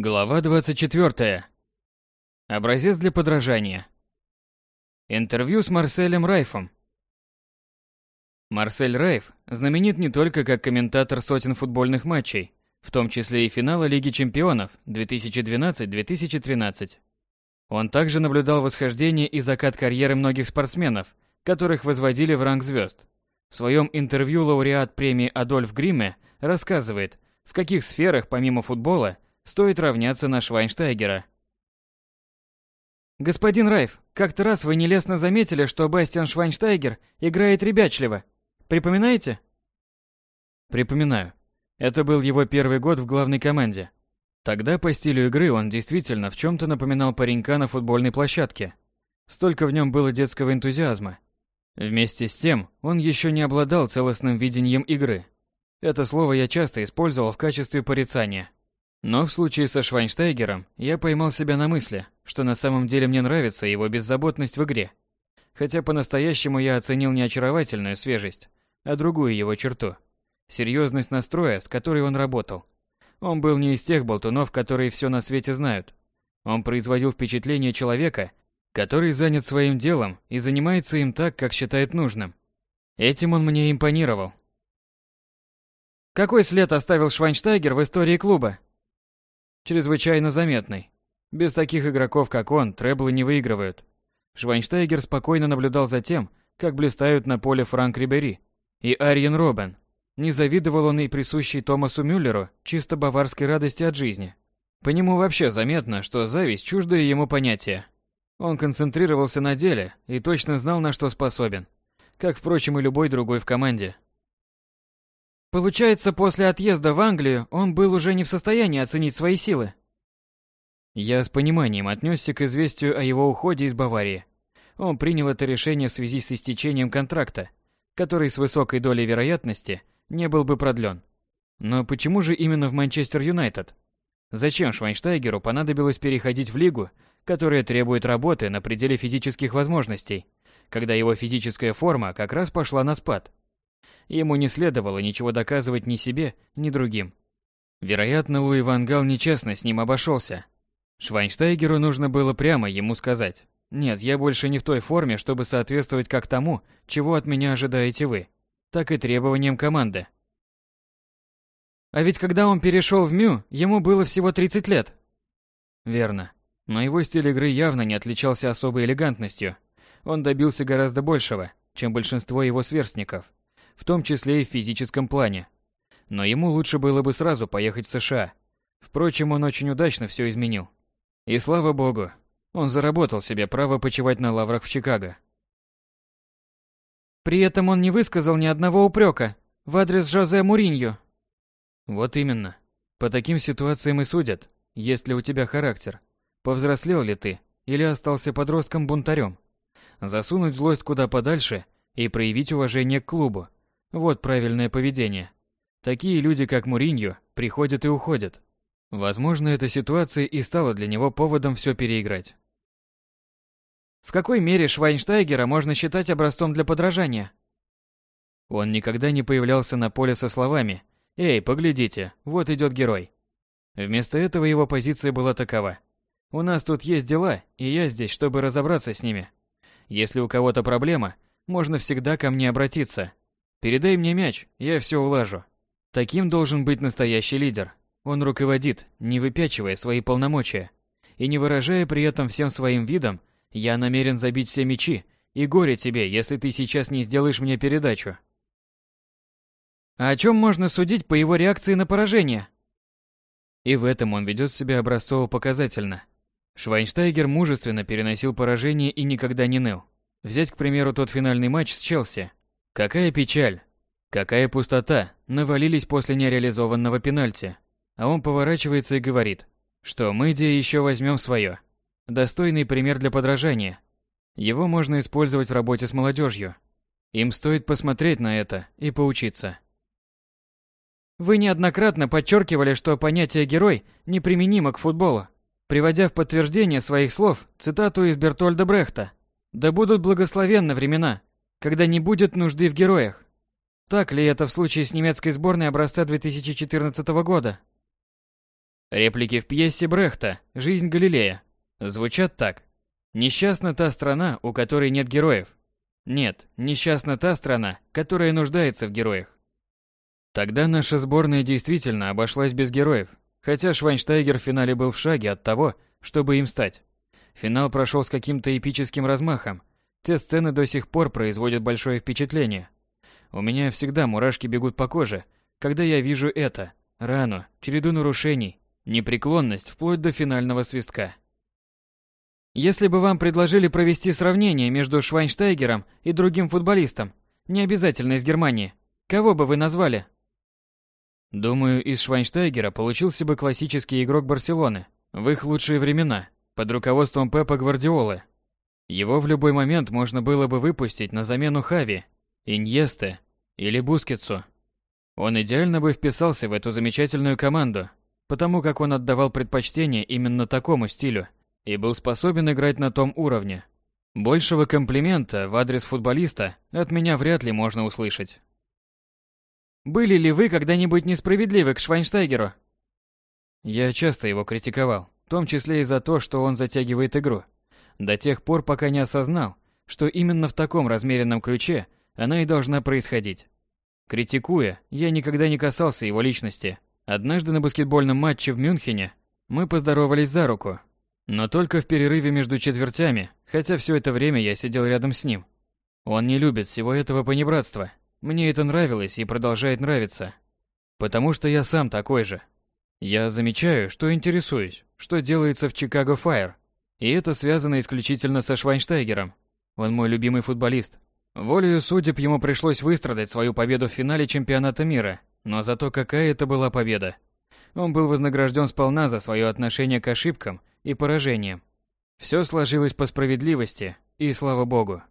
Глава 24. Образец для подражания. Интервью с Марселем Райфом. Марсель Райф знаменит не только как комментатор сотен футбольных матчей, в том числе и финала Лиги чемпионов 2012-2013. Он также наблюдал восхождение и закат карьеры многих спортсменов, которых возводили в ранг звезд. В своем интервью лауреат премии Адольф Гриме рассказывает, в каких сферах помимо футбола – стоит равняться на Швайнштайгера. Господин Райф, как-то раз вы нелестно заметили, что Бастиан Швайнштайгер играет ребячливо. Припоминаете? Припоминаю. Это был его первый год в главной команде. Тогда по стилю игры он действительно в чем-то напоминал паренька на футбольной площадке. Столько в нем было детского энтузиазма. Вместе с тем, он еще не обладал целостным видением игры. Это слово я часто использовал в качестве порицания. Но в случае со Швайнштайгером я поймал себя на мысли, что на самом деле мне нравится его беззаботность в игре. Хотя по-настоящему я оценил не очаровательную свежесть, а другую его черту – серьезность настроя, с которой он работал. Он был не из тех болтунов, которые все на свете знают. Он производил впечатление человека, который занят своим делом и занимается им так, как считает нужным. Этим он мне импонировал. Какой след оставил Швайнштайгер в истории клуба? Чрезвычайно заметный. Без таких игроков, как он, треблы не выигрывают. Швайнштайгер спокойно наблюдал за тем, как блистают на поле Франк Рибери и Арьен Робен. Не завидовал он и присущей Томасу Мюллеру чисто баварской радости от жизни. По нему вообще заметно, что зависть – чуждое ему понятие. Он концентрировался на деле и точно знал, на что способен. Как, впрочем, и любой другой в команде – Получается, после отъезда в Англию он был уже не в состоянии оценить свои силы. Я с пониманием отнесся к известию о его уходе из Баварии. Он принял это решение в связи с истечением контракта, который с высокой долей вероятности не был бы продлен. Но почему же именно в Манчестер Юнайтед? Зачем Швайнштайгеру понадобилось переходить в лигу, которая требует работы на пределе физических возможностей, когда его физическая форма как раз пошла на спад? Ему не следовало ничего доказывать ни себе, ни другим. Вероятно, Луи Ван Гал нечестно с ним обошелся. Швайнштайгеру нужно было прямо ему сказать. «Нет, я больше не в той форме, чтобы соответствовать как тому, чего от меня ожидаете вы, так и требованиям команды». А ведь когда он перешел в Мю, ему было всего 30 лет. Верно. Но его стиль игры явно не отличался особой элегантностью. Он добился гораздо большего, чем большинство его сверстников в том числе и в физическом плане. Но ему лучше было бы сразу поехать в США. Впрочем, он очень удачно все изменил. И слава богу, он заработал себе право почивать на лаврах в Чикаго. При этом он не высказал ни одного упрека в адрес Жозе Муриньо. Вот именно. По таким ситуациям и судят, есть ли у тебя характер, повзрослел ли ты или остался подростком-бунтарем. Засунуть злость куда подальше и проявить уважение к клубу, вот правильное поведение. Такие люди, как Муриньо, приходят и уходят. Возможно, эта ситуация и стала для него поводом все переиграть. В какой мере Швайнштайгера можно считать образцом для подражания? Он никогда не появлялся на поле со словами «Эй, поглядите, вот идет герой». Вместо этого его позиция была такова. «У нас тут есть дела, и я здесь, чтобы разобраться с ними. Если у кого-то проблема, можно всегда ко мне обратиться, Передай мне мяч, я все улажу. Таким должен быть настоящий лидер. Он руководит, не выпячивая свои полномочия. И не выражая при этом всем своим видом, я намерен забить все мячи, и горе тебе, если ты сейчас не сделаешь мне передачу. А о чем можно судить по его реакции на поражение? И в этом он ведет себя образцово-показательно. Швайнштайгер мужественно переносил поражение и никогда не ныл. Взять, к примеру, тот финальный матч с Челси. Какая печаль, какая пустота навалились после нереализованного пенальти. А он поворачивается и говорит, что мы где еще возьмем свое. Достойный пример для подражания. Его можно использовать в работе с молодежью. Им стоит посмотреть на это и поучиться. Вы неоднократно подчеркивали, что понятие «герой» неприменимо к футболу, приводя в подтверждение своих слов цитату из Бертольда Брехта «Да будут благословенны времена, когда не будет нужды в героях. Так ли это в случае с немецкой сборной образца 2014 года? Реплики в пьесе Брехта «Жизнь Галилея» звучат так. «Несчастна та страна, у которой нет героев». Нет, несчастна та страна, которая нуждается в героях. Тогда наша сборная действительно обошлась без героев, хотя Швайнштайгер в финале был в шаге от того, чтобы им стать. Финал прошел с каким-то эпическим размахом. Те сцены до сих пор производят большое впечатление. У меня всегда мурашки бегут по коже, когда я вижу это, рану, череду нарушений, непреклонность вплоть до финального свистка. Если бы вам предложили провести сравнение между Швайнштайгером и другим футболистом, не обязательно из Германии, кого бы вы назвали? Думаю, из Швайнштайгера получился бы классический игрок Барселоны в их лучшие времена, под руководством Пепа Гвардиолы. Его в любой момент можно было бы выпустить на замену Хави, Иньесте или Бускетсу. Он идеально бы вписался в эту замечательную команду, потому как он отдавал предпочтение именно такому стилю и был способен играть на том уровне. Большего комплимента в адрес футболиста от меня вряд ли можно услышать. Были ли вы когда-нибудь несправедливы к Швайнштайгеру? Я часто его критиковал, в том числе и за то, что он затягивает игру, до тех пор, пока не осознал, что именно в таком размеренном ключе она и должна происходить. Критикуя, я никогда не касался его личности, Однажды на баскетбольном матче в Мюнхене мы поздоровались за руку, но только в перерыве между четвертями, хотя все это время я сидел рядом с ним. Он не любит всего этого понебратства. Мне это нравилось и продолжает нравиться. Потому что я сам такой же. Я замечаю, что интересуюсь, что делается в Чикаго Файр. И это связано исключительно со Швайнштайгером. Он мой любимый футболист. Волею судеб ему пришлось выстрадать свою победу в финале чемпионата мира но зато какая это была победа. Он был вознагражден сполна за свое отношение к ошибкам и поражениям. Все сложилось по справедливости, и слава богу.